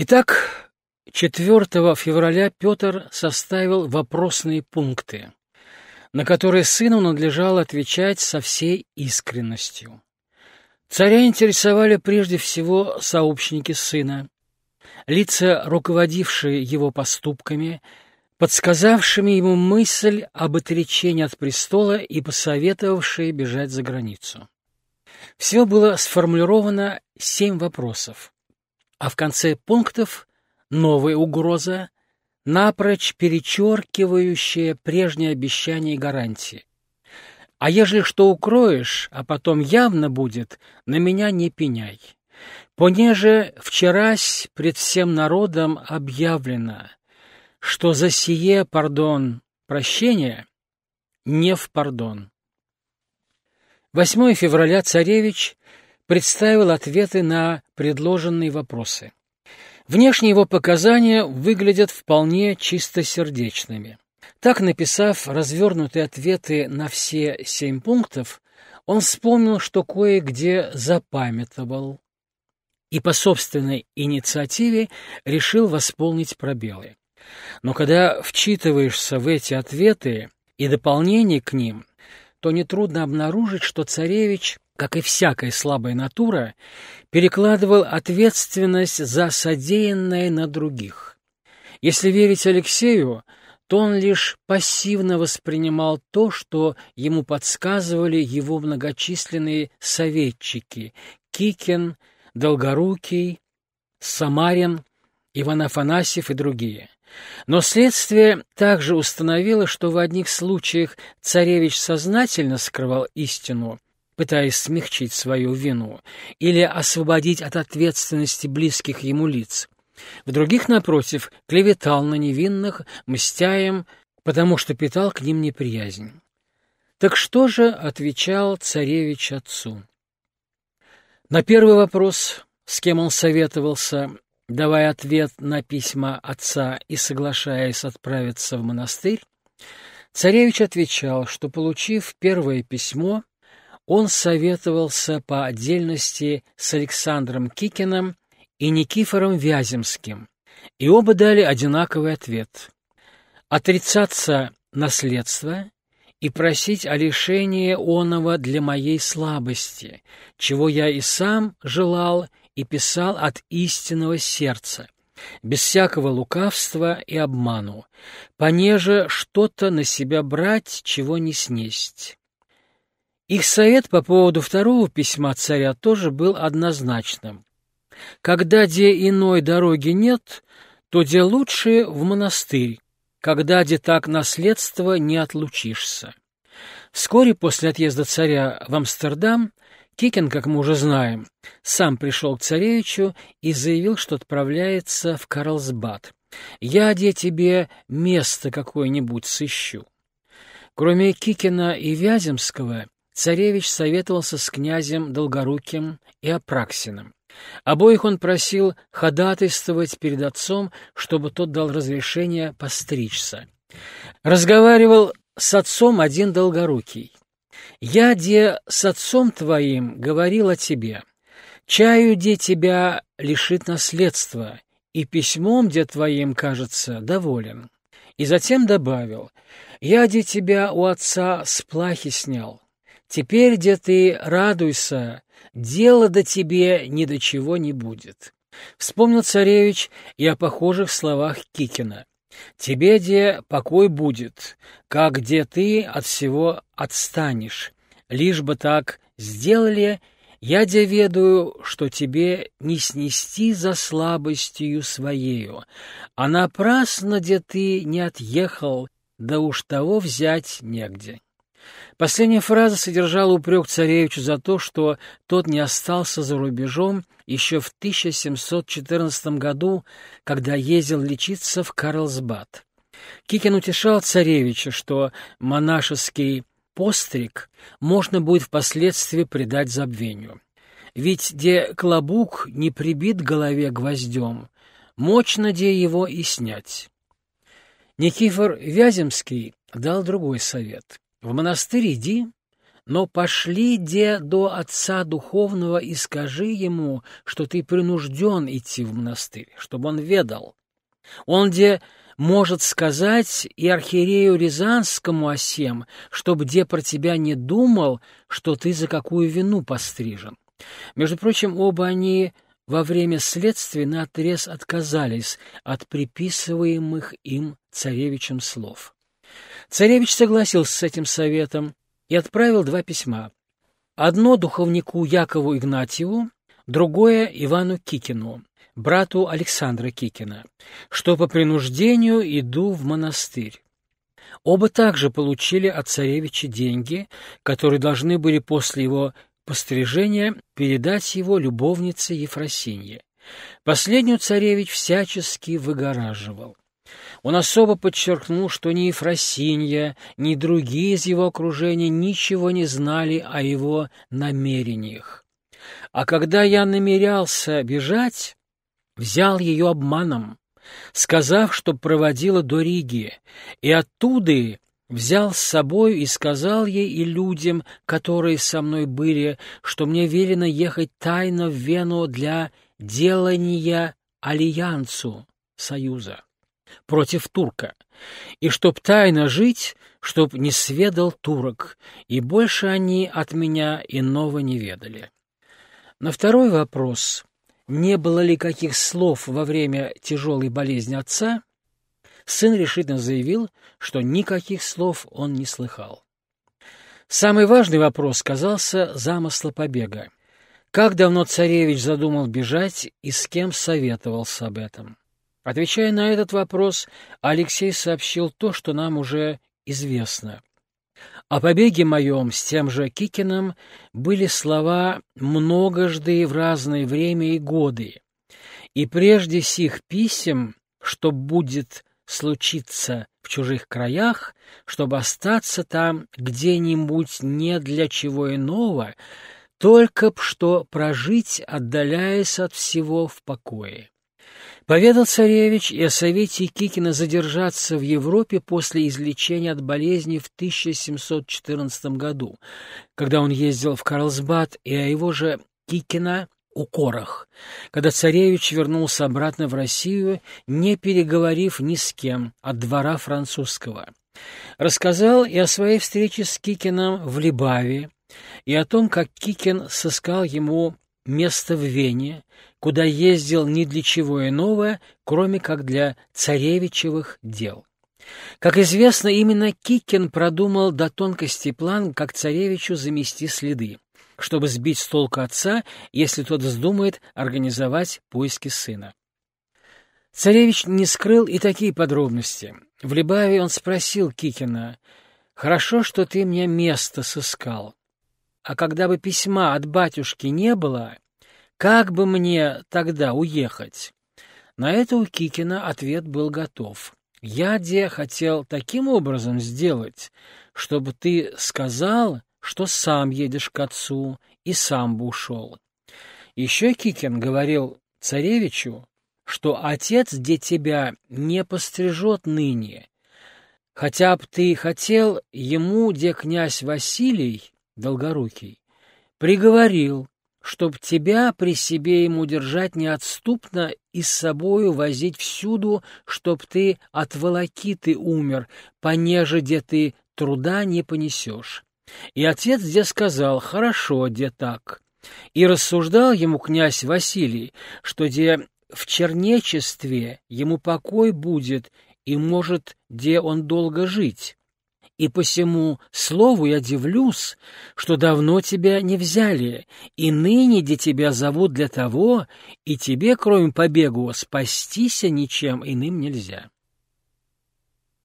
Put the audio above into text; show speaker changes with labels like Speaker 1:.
Speaker 1: Итак, 4 февраля Петр составил вопросные пункты, на которые сыну надлежало отвечать со всей искренностью. Царя интересовали прежде всего сообщники сына, лица, руководившие его поступками, подсказавшими ему мысль об отречении от престола и посоветовавшие бежать за границу. Всего было сформулировано семь вопросов, а в конце пунктов новая угроза, напрочь перечеркивающая прежние обещания и гарантии. А ежели что укроешь, а потом явно будет, на меня не пеняй. Понеже вчерась пред всем народом объявлено, что за сие, пардон, прощение не в пардон. 8 февраля царевич представил ответы на предложенные вопросы. Внешние его показания выглядят вполне чистосердечными. Так, написав развернутые ответы на все семь пунктов, он вспомнил, что кое-где запамятовал, и по собственной инициативе решил восполнить пробелы. Но когда вчитываешься в эти ответы и дополнения к ним, то нетрудно обнаружить, что царевич, как и всякая слабая натура, перекладывал ответственность за содеянное на других. Если верить Алексею, то он лишь пассивно воспринимал то, что ему подсказывали его многочисленные советчики Кикин, Долгорукий, Самарин, Иван Афанасьев и другие. Но следствие также установило, что в одних случаях царевич сознательно скрывал истину, пытаясь смягчить свою вину или освободить от ответственности близких ему лиц. В других, напротив, клеветал на невинных, мстя им, потому что питал к ним неприязнь. Так что же отвечал царевич отцу? На первый вопрос, с кем он советовался, давая ответ на письма отца и соглашаясь отправиться в монастырь, царевич отвечал, что, получив первое письмо, он советовался по отдельности с Александром Кикиным и Никифором Вяземским, и оба дали одинаковый ответ – отрицаться наследство и просить о лишении оного для моей слабости, чего я и сам желал и писал от истинного сердца, без всякого лукавства и обману, понеже что-то на себя брать, чего не снесть. Их совет по поводу второго письма царя тоже был однозначным. Когда где иной дороги нет, то где лучше в монастырь, когда где так наследство не отлучишься. Вскоре после отъезда царя в Амстердам Кикин, как мы уже знаем, сам пришел к царевичу и заявил, что отправляется в Карлсбад. «Я, где тебе место какое-нибудь сыщу». Кроме Кикина и Вяземского, царевич советовался с князем Долгоруким и Апраксиным. Обоих он просил ходатайствовать перед отцом, чтобы тот дал разрешение постричься. Разговаривал с отцом один Долгорукий. Я, де с отцом твоим говорил о тебе, чаю, де тебя лишит наследства, и письмом, де твоим, кажется, доволен. И затем добавил, я, де тебя у отца с плахи снял. Теперь, де ты радуйся, дело до тебе ни до чего не будет. Вспомнил царевич и о похожих словах Кикина. Тебе, где покой будет, как где ты от всего отстанешь. Лишь бы так сделали, я де ведаю, что тебе не снести за слабостью своею, а напрасно, где ты не отъехал, да уж того взять негде. Последняя фраза содержала упрек царевичу за то, что тот не остался за рубежом еще в 1714 году, когда ездил лечиться в Карлсбад. Кикин утешал царевича, что монашеский постриг можно будет впоследствии предать забвению. Ведь где клобук не прибит голове гвоздем, мощно где его и снять. Никифор Вяземский дал другой совет. В монастырь иди, Но пошли, де до отца духовного, и скажи ему, что ты принужден идти в монастырь, чтобы он ведал. Он где может сказать и архиерею Рязанскому о сем, чтоб где про тебя не думал, что ты за какую вину пострижен. Между прочим, оба они во время следствия наотрез отказались от приписываемых им царевичем слов. Царевич согласился с этим советом и отправил два письма. Одно духовнику Якову Игнатьеву, другое Ивану Кикину, брату Александра Кикина, что по принуждению иду в монастырь. Оба также получили от царевича деньги, которые должны были после его пострижения передать его любовнице Ефросинье. Последнюю царевич всячески выгораживал. Он особо подчеркнул, что ни Ефросинья, ни другие из его окружения ничего не знали о его намерениях. А когда я намерялся бежать, взял ее обманом, сказав, что проводила до Риги, и оттуда взял с собой и сказал ей и людям, которые со мной были, что мне велено ехать тайно в Вену для делания альянсу союза против турка, и чтоб тайно жить, чтоб не сведал турок, и больше они от меня иного не ведали. На второй вопрос, не было ли каких слов во время тяжелой болезни отца, сын решительно заявил, что никаких слов он не слыхал. Самый важный вопрос казался замысла побега. Как давно царевич задумал бежать и с кем советовался об этом? Отвечая на этот вопрос, Алексей сообщил то, что нам уже известно. О побеге моем с тем же Кикиным были слова многожды в разное время и годы, и прежде сих писем, что будет случиться в чужих краях, чтобы остаться там где-нибудь не для чего иного, только б что прожить, отдаляясь от всего в покое. Поведал царевич и о совете Кикина задержаться в Европе после излечения от болезни в 1714 году, когда он ездил в Карлсбад, и о его же Кикина укорах, когда царевич вернулся обратно в Россию, не переговорив ни с кем от двора французского. Рассказал и о своей встрече с Кикином в Либаве, и о том, как Кикин сыскал ему место в Вене, куда ездил ни для чего иного, кроме как для царевичевых дел. Как известно, именно Кикин продумал до тонкости план, как царевичу замести следы, чтобы сбить с толку отца, если тот вздумает организовать поиски сына. Царевич не скрыл и такие подробности. В Либаве он спросил Кикина, «Хорошо, что ты мне место сыскал. А когда бы письма от батюшки не было, как бы мне тогда уехать? На это у Кикина ответ был готов. Я, де, хотел таким образом сделать, чтобы ты сказал, что сам едешь к отцу и сам бы ушел. Еще Кикин говорил царевичу, что отец, где тебя не пострижет ныне, хотя б ты хотел ему, где князь Василий, Долгорукий, приговорил, чтоб тебя при себе ему держать неотступно и с собою возить всюду, чтоб ты от волокиты умер, понеже где ты труда не понесешь. И отец где сказал, хорошо, где так. И рассуждал ему князь Василий, что где в чернечестве ему покой будет, и может, где он долго жить и посему слову я дивлюсь, что давно тебя не взяли, и ныне где тебя зовут для того, и тебе, кроме побегу, спастися ничем иным нельзя.